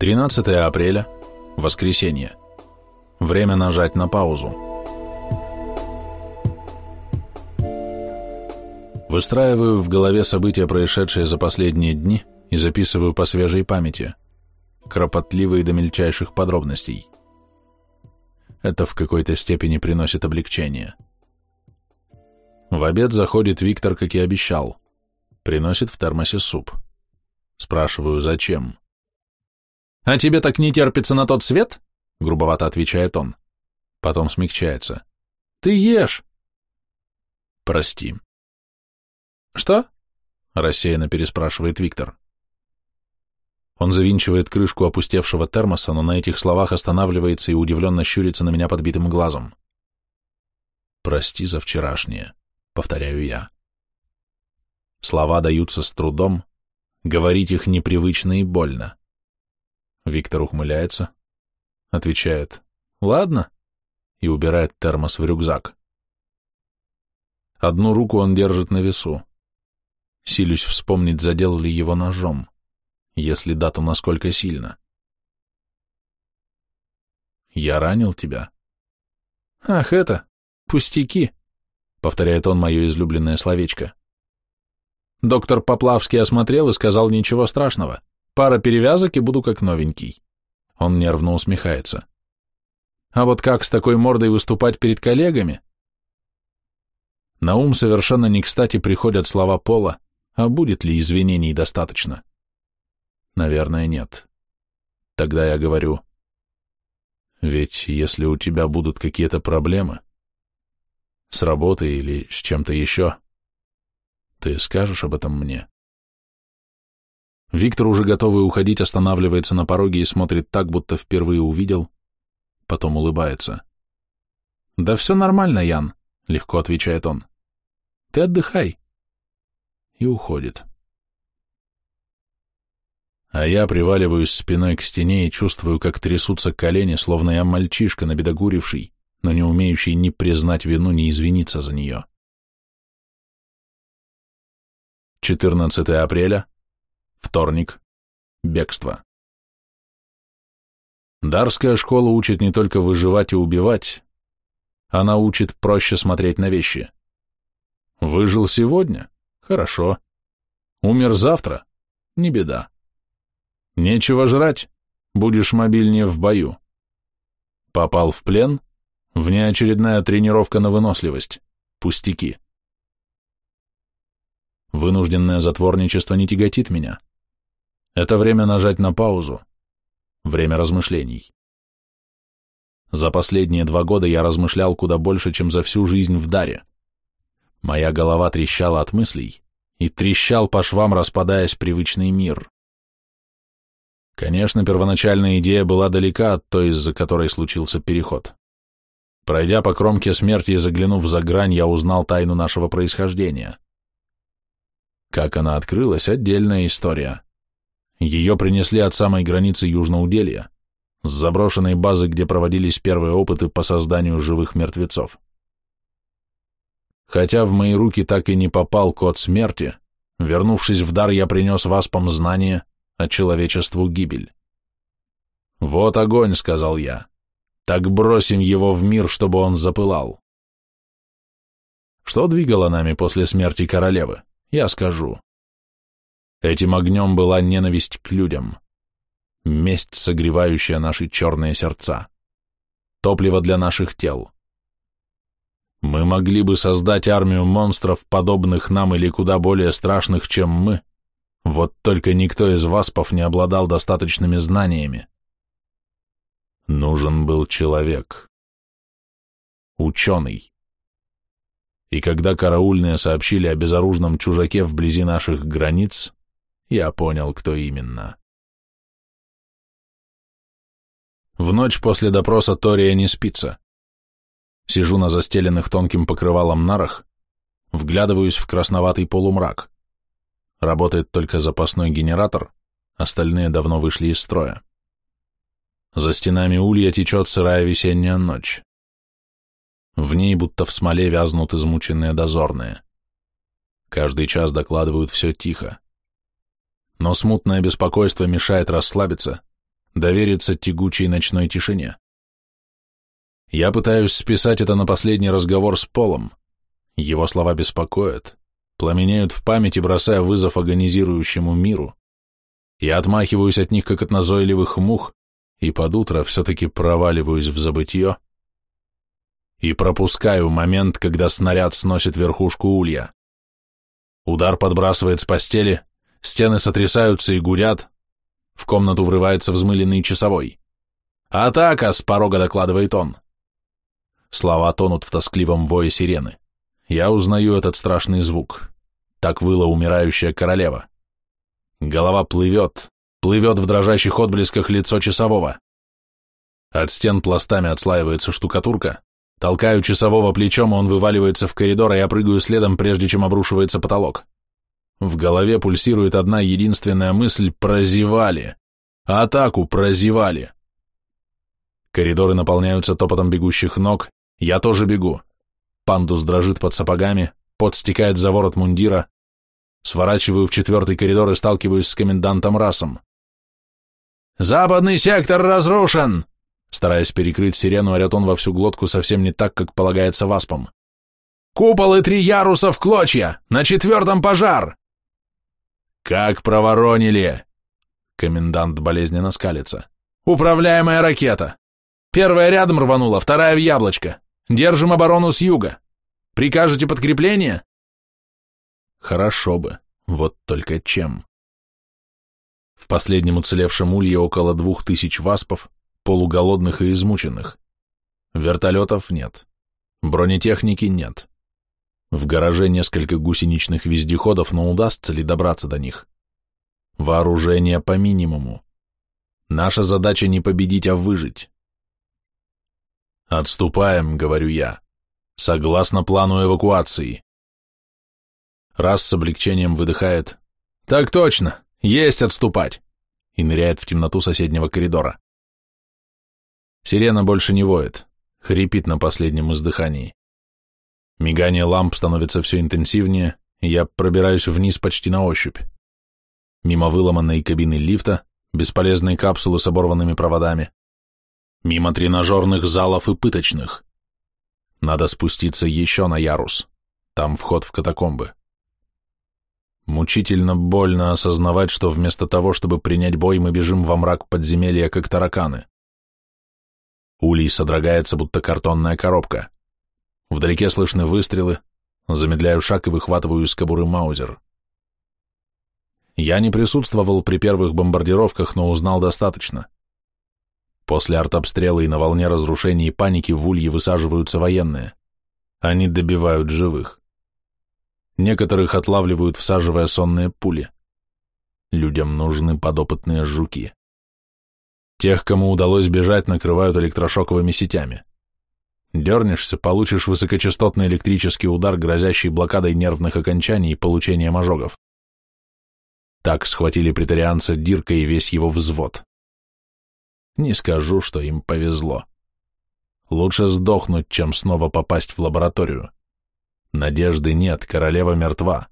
13 апреля, воскресенье. Время нажать на паузу. Выстраиваю в голове события, происшедшие за последние дни, и записываю по свежей памяти, кропотливые до мельчайших подробностей. Это в какой-то степени приносит облегчение. В обед заходит Виктор, как и обещал. Приносит в термосе суп. Спрашиваю, зачем? «А тебе так не терпится на тот свет?» — грубовато отвечает он. Потом смягчается. «Ты ешь!» «Прости». «Что?» — рассеянно переспрашивает Виктор. Он завинчивает крышку опустевшего термоса, но на этих словах останавливается и удивленно щурится на меня подбитым глазом. «Прости за вчерашнее», — повторяю я. Слова даются с трудом, говорить их непривычно и больно. Виктор ухмыляется, отвечает «Ладно» и убирает термос в рюкзак. Одну руку он держит на весу. Силюсь вспомнить, задел ли его ножом. Если да, то насколько сильно. «Я ранил тебя?» «Ах, это, пустяки», — повторяет он мое излюбленное словечко. Доктор Поплавский осмотрел и сказал ничего страшного. Пара перевязок и буду как новенький. Он нервно усмехается. А вот как с такой мордой выступать перед коллегами? На ум совершенно не кстати приходят слова Пола, а будет ли извинений достаточно? Наверное, нет. Тогда я говорю, ведь если у тебя будут какие-то проблемы, с работой или с чем-то еще, ты скажешь об этом мне? Виктор, уже готовый уходить, останавливается на пороге и смотрит так, будто впервые увидел, потом улыбается. «Да все нормально, Ян», — легко отвечает он. «Ты отдыхай». И уходит. А я приваливаюсь спиной к стене и чувствую, как трясутся колени, словно я мальчишка, набедогуривший, но не умеющий ни признать вину, ни извиниться за нее. 14 апреля, вторник, бегство. Дарская школа учит не только выживать и убивать, она учит проще смотреть на вещи. Выжил сегодня? Хорошо. Умер завтра? Не беда. Нечего жрать? Будешь мобильнее в бою. Попал в плен? Внеочередная тренировка на выносливость. Пустяки. Вынужденное затворничество не тяготит меня. Это время нажать на паузу. Время размышлений. За последние два года я размышлял куда больше, чем за всю жизнь в Даре. Моя голова трещала от мыслей, и трещал по швам, распадаясь привычный мир. Конечно, первоначальная идея была далека от той, из-за которой случился переход. Пройдя по кромке смерти и заглянув за грань, я узнал тайну нашего происхождения — как она открылась, отдельная история. Ее принесли от самой границы Южноуделья, с заброшенной базы, где проводились первые опыты по созданию живых мертвецов. Хотя в мои руки так и не попал код смерти, вернувшись в дар, я принес васпам знание, а человечеству гибель. «Вот огонь», — сказал я, — «так бросим его в мир, чтобы он запылал». Что двигало нами после смерти королевы? Я скажу. Этим огнем была ненависть к людям, месть, согревающая наши черные сердца, топливо для наших тел. Мы могли бы создать армию монстров, подобных нам или куда более страшных, чем мы, вот только никто из васпов не обладал достаточными знаниями. Нужен был человек. Ученый и когда караульные сообщили о безоружном чужаке вблизи наших границ, я понял, кто именно. В ночь после допроса Тория не спится. Сижу на застеленных тонким покрывалом нарах, вглядываюсь в красноватый полумрак. Работает только запасной генератор, остальные давно вышли из строя. За стенами улья течет сырая весенняя ночь. В ней будто в смоле вязнут измученные дозорные. Каждый час докладывают все тихо. Но смутное беспокойство мешает расслабиться, довериться тягучей ночной тишине. Я пытаюсь списать это на последний разговор с Полом. Его слова беспокоят, пламенеют в памяти, бросая вызов агонизирующему миру. Я отмахиваюсь от них, как от назойливых мух, и под утро все-таки проваливаюсь в забытье и пропускаю момент, когда снаряд сносит верхушку улья. Удар подбрасывает с постели, стены сотрясаются и гудят, в комнату врывается взмыленный часовой. «Атака!» — с порога докладывает он. Слова тонут в тоскливом вое сирены. Я узнаю этот страшный звук. Так выла умирающая королева. Голова плывет, плывет в дрожащих отблесках лицо часового. От стен пластами отслаивается штукатурка. Толкаю часового плечом, он вываливается в коридор, а я прыгаю следом, прежде чем обрушивается потолок. В голове пульсирует одна единственная мысль «прозевали». Атаку прозевали. Коридоры наполняются топотом бегущих ног, я тоже бегу. Пандус дрожит под сапогами, пот стекает за ворот мундира. Сворачиваю в четвертый коридор и сталкиваюсь с комендантом Расом. «Западный сектор разрушен!» Стараясь перекрыть сирену, орет он во всю глотку совсем не так, как полагается васпам. «Купол и три яруса в клочья! На четвертом пожар!» «Как проворонили!» Комендант болезненно скалится. «Управляемая ракета! Первая рядом рванула, вторая в яблочко. Держим оборону с юга. Прикажете подкрепление?» «Хорошо бы. Вот только чем?» В последнем уцелевшем улье около двух тысяч васпов, полуголодных и измученных. Вертолетов нет. Бронетехники нет. В гараже несколько гусеничных вездеходов, но удастся ли добраться до них? Вооружение по минимуму. Наша задача не победить, а выжить. «Отступаем», — говорю я, — «согласно плану эвакуации». Раз с облегчением выдыхает «Так точно, есть отступать!» и ныряет в темноту соседнего коридора. Сирена больше не воет, хрипит на последнем издыхании. Мигание ламп становится все интенсивнее, и я пробираюсь вниз почти на ощупь. Мимо выломанной кабины лифта, бесполезной капсулы с оборванными проводами. Мимо тренажерных залов и пыточных. Надо спуститься еще на ярус. Там вход в катакомбы. Мучительно больно осознавать, что вместо того, чтобы принять бой, мы бежим во мрак подземелья, как тараканы. Улей содрогается, будто картонная коробка. Вдалеке слышны выстрелы, замедляю шаг и выхватываю из кобуры маузер. Я не присутствовал при первых бомбардировках, но узнал достаточно. После артобстрела и на волне разрушений и паники в улье высаживаются военные. Они добивают живых. Некоторых отлавливают, всаживая сонные пули. Людям нужны подопытные жуки. Тех, кому удалось бежать, накрывают электрошоковыми сетями. Дернешься, получишь высокочастотный электрический удар, грозящий блокадой нервных окончаний и получением ожогов. Так схватили претарианца Дирка и весь его взвод. Не скажу, что им повезло. Лучше сдохнуть, чем снова попасть в лабораторию. Надежды нет, королева мертва.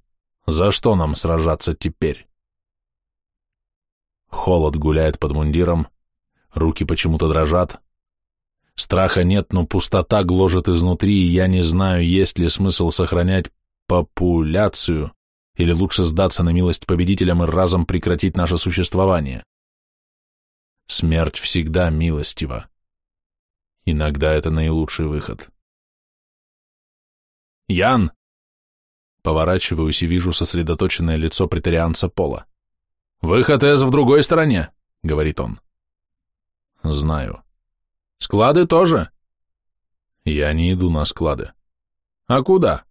За что нам сражаться теперь? Холод гуляет под мундиром, руки почему-то дрожат. Страха нет, но пустота гложет изнутри, и я не знаю, есть ли смысл сохранять популяцию, или лучше сдаться на милость победителям и разом прекратить наше существование. Смерть всегда милостива. Иногда это наилучший выход. «Ян!» Поворачиваюсь и вижу сосредоточенное лицо претарианца Пола. «Выход Эз в другой стороне», — говорит он. Знаю. Склады тоже? Я не иду на склады. А куда?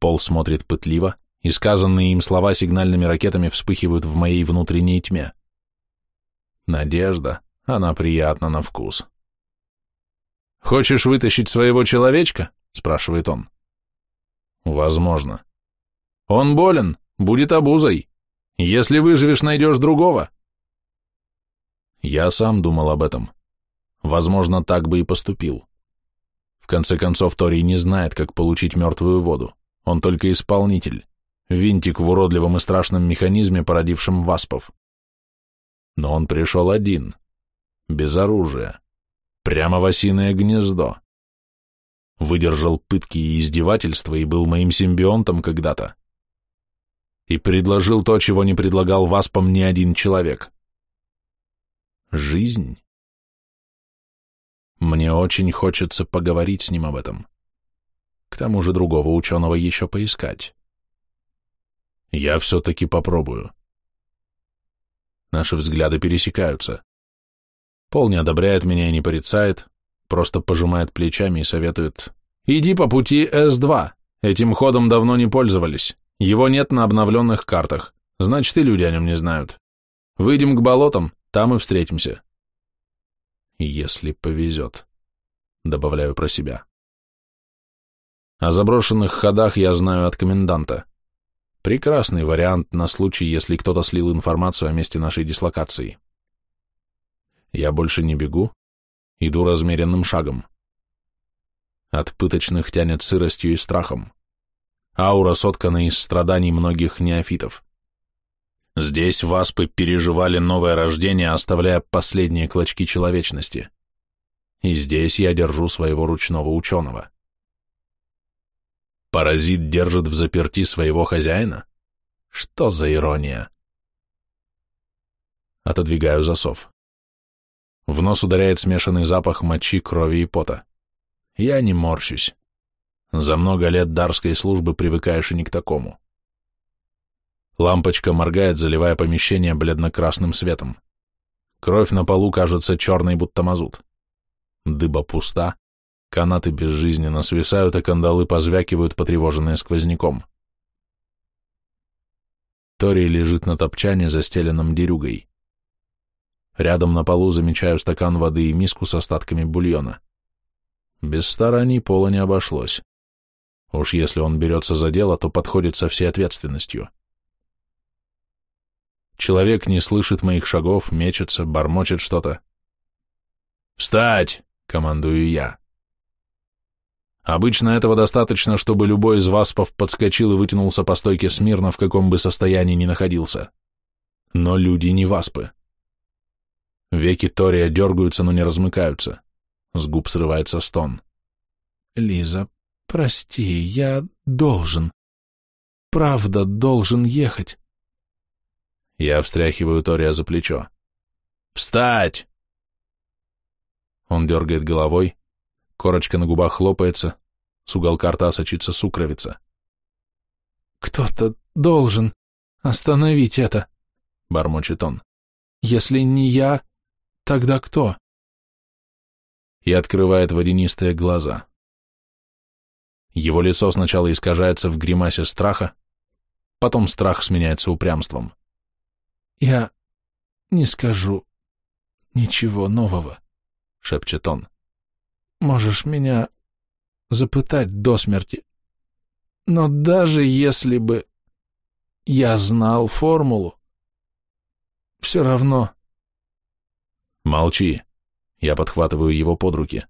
Пол смотрит пытливо, и сказанные им слова сигнальными ракетами вспыхивают в моей внутренней тьме. Надежда, она приятна на вкус. «Хочешь вытащить своего человечка?» — спрашивает он. «Возможно. Он болен, будет обузой. Если выживешь, найдешь другого. Я сам думал об этом. Возможно, так бы и поступил. В конце концов, Тори не знает, как получить мертвую воду. Он только исполнитель, винтик в уродливом и страшном механизме, породившем васпов. Но он пришел один, без оружия, прямо в осиное гнездо. Выдержал пытки и издевательства и был моим симбионтом когда-то. И предложил то, чего не предлагал васпам ни один человек. Жизнь. Мне очень хочется поговорить с ним об этом. К тому же другого ученого еще поискать. Я все-таки попробую. Наши взгляды пересекаются. Пол не одобряет меня и не порицает, просто пожимает плечами и советует «Иди по пути С2, этим ходом давно не пользовались, его нет на обновленных картах, значит и люди о нем не знают. Выйдем к болотам, там и встретимся». «Если повезет», — добавляю про себя. О заброшенных ходах я знаю от коменданта. Прекрасный вариант на случай, если кто-то слил информацию о месте нашей дислокации. Я больше не бегу, иду размеренным шагом. От пыточных тянет сыростью и страхом. Аура соткана из страданий многих неофитов. Здесь васпы переживали новое рождение, оставляя последние клочки человечности. И здесь я держу своего ручного ученого. Паразит держит в заперти своего хозяина? Что за ирония? Отодвигаю засов. В нос ударяет смешанный запах мочи, крови и пота. Я не морщусь. За много лет дарской службы привыкаешь и не к такому. Лампочка моргает, заливая помещение бледно-красным светом. Кровь на полу кажется черной, будто мазут. Дыба пуста, Канаты безжизненно свисают, а кандалы позвякивают, потревоженные сквозняком. Тори лежит на топчане, застеленном дерюгой. Рядом на полу замечаю стакан воды и миску с остатками бульона. Без стараний пола не обошлось. Уж если он берется за дело, то подходит со всей ответственностью. Человек не слышит моих шагов, мечется, бормочет что-то. «Встать!» — командую я. Обычно этого достаточно, чтобы любой из васпов подскочил и вытянулся по стойке смирно, в каком бы состоянии ни находился. Но люди не васпы. Веки Тория дергаются, но не размыкаются. С губ срывается стон. «Лиза, прости, я должен. Правда, должен ехать». Я встряхиваю Тория за плечо. «Встать!» Он дергает головой, Корочка на губах хлопается, с уголка рта сочится сукровица. «Кто-то должен остановить это», — бормочет он. «Если не я, тогда кто?» И открывает водянистые глаза. Его лицо сначала искажается в гримасе страха, потом страх сменяется упрямством. «Я не скажу ничего нового», — шепчет он. Можешь меня запытать до смерти. Но даже если бы я знал формулу, все равно... Молчи. Я подхватываю его под руки.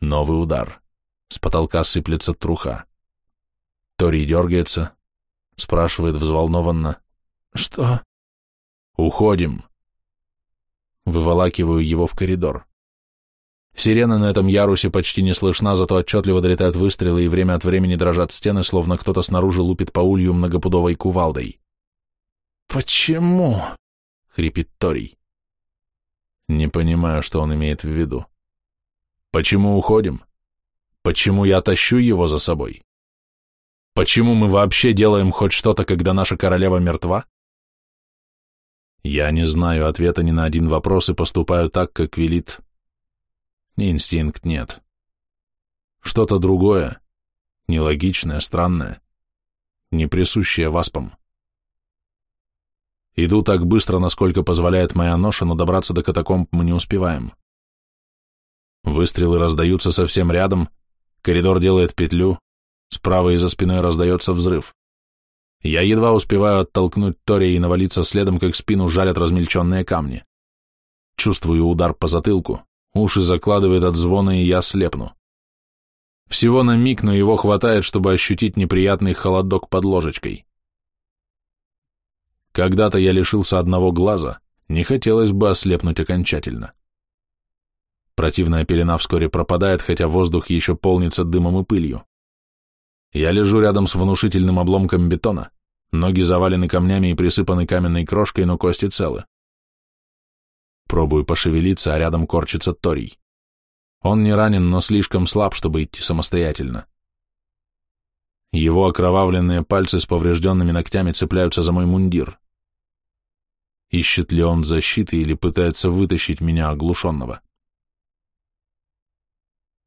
Новый удар. С потолка сыплется труха. Тори дергается, спрашивает взволнованно. Что? Уходим. Выволакиваю его в коридор. Сирена на этом ярусе почти не слышна, зато отчетливо долетают выстрелы и время от времени дрожат стены, словно кто-то снаружи лупит по улью многопудовой кувалдой. «Почему?» — хрипит Торий. Не понимаю, что он имеет в виду. «Почему уходим? Почему я тащу его за собой? Почему мы вообще делаем хоть что-то, когда наша королева мертва?» Я не знаю ответа ни на один вопрос и поступаю так, как велит Инстинкт нет. Что-то другое, нелогичное, странное, не присущее васпам. Иду так быстро, насколько позволяет моя ноша, но добраться до катакомб мы не успеваем. Выстрелы раздаются совсем рядом, коридор делает петлю, справа и за спиной раздается взрыв. Я едва успеваю оттолкнуть Тори и навалиться следом, как спину жалят размельченные камни. Чувствую удар по затылку, Уши закладывает от звона, и я слепну. Всего на миг, но его хватает, чтобы ощутить неприятный холодок под ложечкой. Когда-то я лишился одного глаза, Не хотелось бы ослепнуть окончательно. Противная пелена вскоре пропадает, хотя воздух еще полнится дымом и пылью. Я лежу рядом с внушительным обломком бетона, ноги завалены камнями и присыпаны каменной крошкой, но кости целы. Пробую пошевелиться, а рядом корчится Торий. Он не ранен, но слишком слаб, чтобы идти самостоятельно. Его окровавленные пальцы с поврежденными ногтями цепляются за мой мундир. Ищет ли он защиты или пытается вытащить меня оглушенного?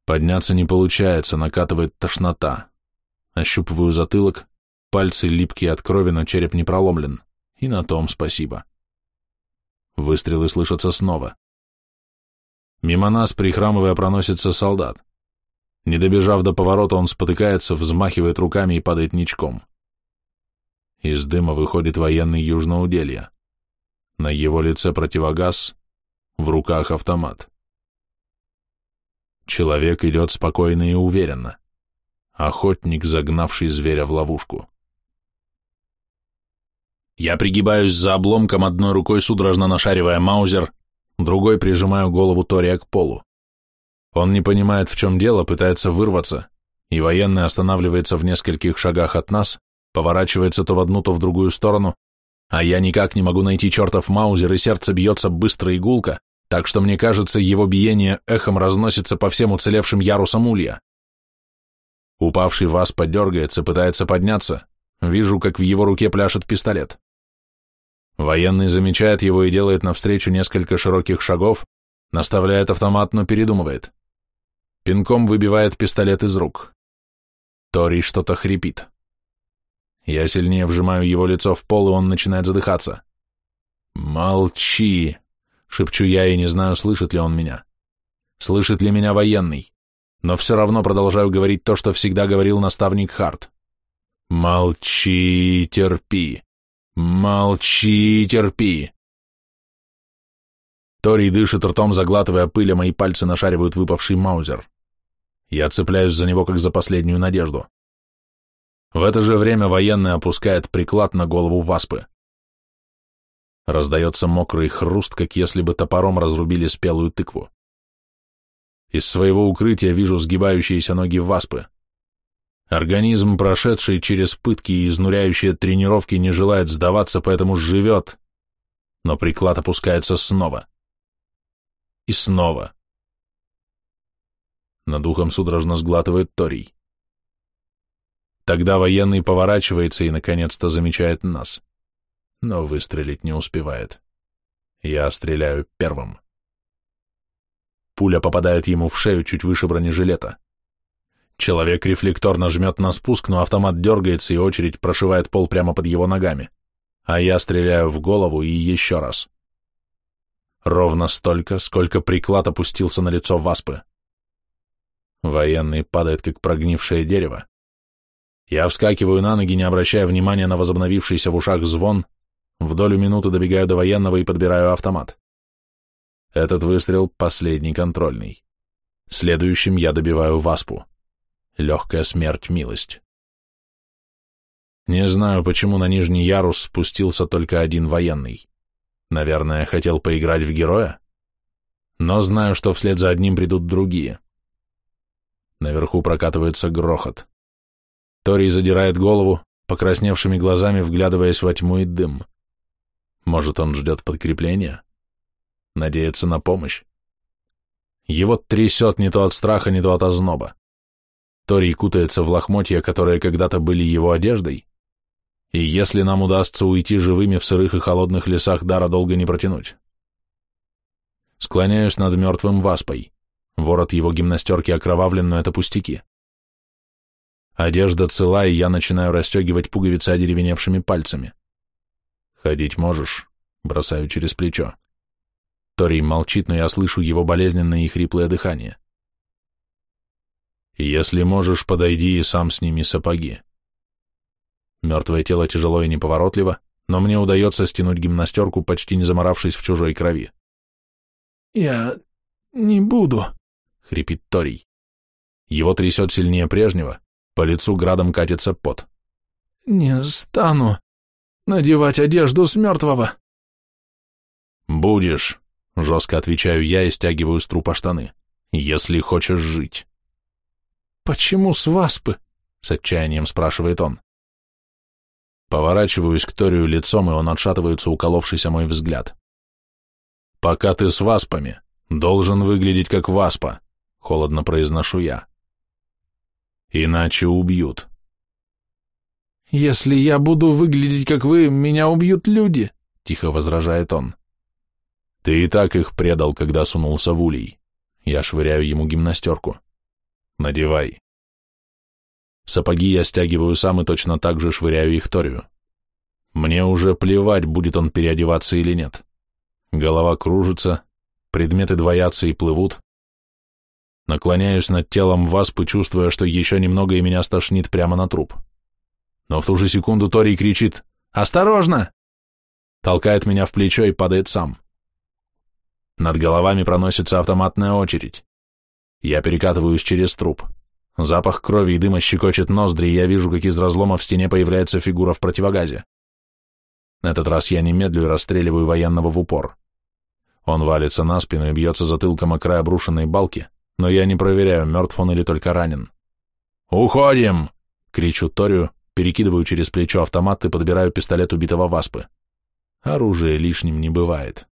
Подняться не получается, накатывает тошнота. Ощупываю затылок, пальцы липкие от крови, но череп не проломлен. И на том спасибо. Выстрелы слышатся снова. Мимо нас, прихрамывая, проносится солдат. Не добежав до поворота, он спотыкается, взмахивает руками и падает ничком. Из дыма выходит военный южноуделья. На его лице противогаз, в руках автомат. Человек идет спокойно и уверенно. Охотник, загнавший зверя в ловушку. Я пригибаюсь за обломком, одной рукой судорожно нашаривая маузер, другой прижимаю голову Тория к полу. Он не понимает, в чем дело, пытается вырваться, и военный останавливается в нескольких шагах от нас, поворачивается то в одну, то в другую сторону, а я никак не могу найти чертов маузер, и сердце бьется быстро и гулко, так что мне кажется, его биение эхом разносится по всем уцелевшим ярусам улья. Упавший вас подергается, пытается подняться, вижу, как в его руке пляшет пистолет. Военный замечает его и делает навстречу несколько широких шагов, наставляет автомат, но передумывает. Пинком выбивает пистолет из рук. Тори что-то хрипит. Я сильнее вжимаю его лицо в пол, и он начинает задыхаться. «Молчи!» — шепчу я и не знаю, слышит ли он меня. Слышит ли меня военный. Но все равно продолжаю говорить то, что всегда говорил наставник Харт. «Молчи, терпи! Молчи, терпи!» Тори дышит ртом, заглатывая пыль, а мои пальцы нашаривают выпавший маузер. Я цепляюсь за него, как за последнюю надежду. В это же время военный опускает приклад на голову васпы. Раздается мокрый хруст, как если бы топором разрубили спелую тыкву. Из своего укрытия вижу сгибающиеся ноги васпы. Организм, прошедший через пытки и изнуряющие тренировки, не желает сдаваться, поэтому живет. Но приклад опускается снова. И снова. Над ухом судорожно сглатывает Торий. Тогда военный поворачивается и, наконец-то, замечает нас. Но выстрелить не успевает. Я стреляю первым. Пуля попадает ему в шею чуть выше бронежилета. Человек рефлекторно жмет на спуск, но автомат дергается, и очередь прошивает пол прямо под его ногами. А я стреляю в голову и еще раз. Ровно столько, сколько приклад опустился на лицо Васпы. Военный падает, как прогнившее дерево. Я вскакиваю на ноги, не обращая внимания на возобновившийся в ушах звон, в долю минуты добегаю до военного и подбираю автомат. Этот выстрел — последний контрольный. Следующим я добиваю Васпу. Легкая смерть — милость. Не знаю, почему на нижний ярус спустился только один военный. Наверное, хотел поиграть в героя? Но знаю, что вслед за одним придут другие. Наверху прокатывается грохот. Тори задирает голову, покрасневшими глазами вглядываясь во тьму и дым. Может, он ждет подкрепления? Надеется на помощь? Его трясет не то от страха, не то от озноба. Тори кутается в лохмотья, которые когда-то были его одеждой, и если нам удастся уйти живыми в сырых и холодных лесах, дара долго не протянуть. Склоняюсь над мертвым васпой. Ворот его гимнастерки окровавлен, но это пустяки. Одежда цела, и я начинаю расстегивать пуговицы одеревеневшими пальцами. «Ходить можешь?» — бросаю через плечо. Торий молчит, но я слышу его болезненное и хриплое дыхание. «Если можешь, подойди и сам сними сапоги». Мертвое тело тяжело и неповоротливо, но мне удается стянуть гимнастерку, почти не заморавшись в чужой крови. «Я не буду», — хрипит Торий. Его трясет сильнее прежнего, по лицу градом катится пот. «Не стану надевать одежду с мертвого». «Будешь», — жестко отвечаю я и стягиваю с трупа штаны, — «если хочешь жить». «Почему с васпы?» — с отчаянием спрашивает он. Поворачиваюсь к Торию лицом, и он отшатывается, уколовшийся мой взгляд. «Пока ты с васпами, должен выглядеть как васпа», — холодно произношу я. «Иначе убьют». «Если я буду выглядеть, как вы, меня убьют люди», — тихо возражает он. «Ты и так их предал, когда сунулся в улей». Я швыряю ему гимнастерку. «Надевай». Сапоги я стягиваю сам и точно так же швыряю их Торию. Мне уже плевать, будет он переодеваться или нет. Голова кружится, предметы двоятся и плывут. Наклоняюсь над телом васпы, чувствуя, что еще немного и меня стошнит прямо на труп. Но в ту же секунду Тори кричит «Осторожно!» Толкает меня в плечо и падает сам. Над головами проносится автоматная очередь. Я перекатываюсь через труп. Запах крови и дыма щекочет ноздри, и я вижу, как из разлома в стене появляется фигура в противогазе. На этот раз я немедлю и расстреливаю военного в упор. Он валится на спину и бьется затылком о край обрушенной балки, но я не проверяю, мертв он или только ранен. «Уходим!» — кричу Торию, перекидываю через плечо автомат и подбираю пистолет убитого васпы. Оружие лишним не бывает.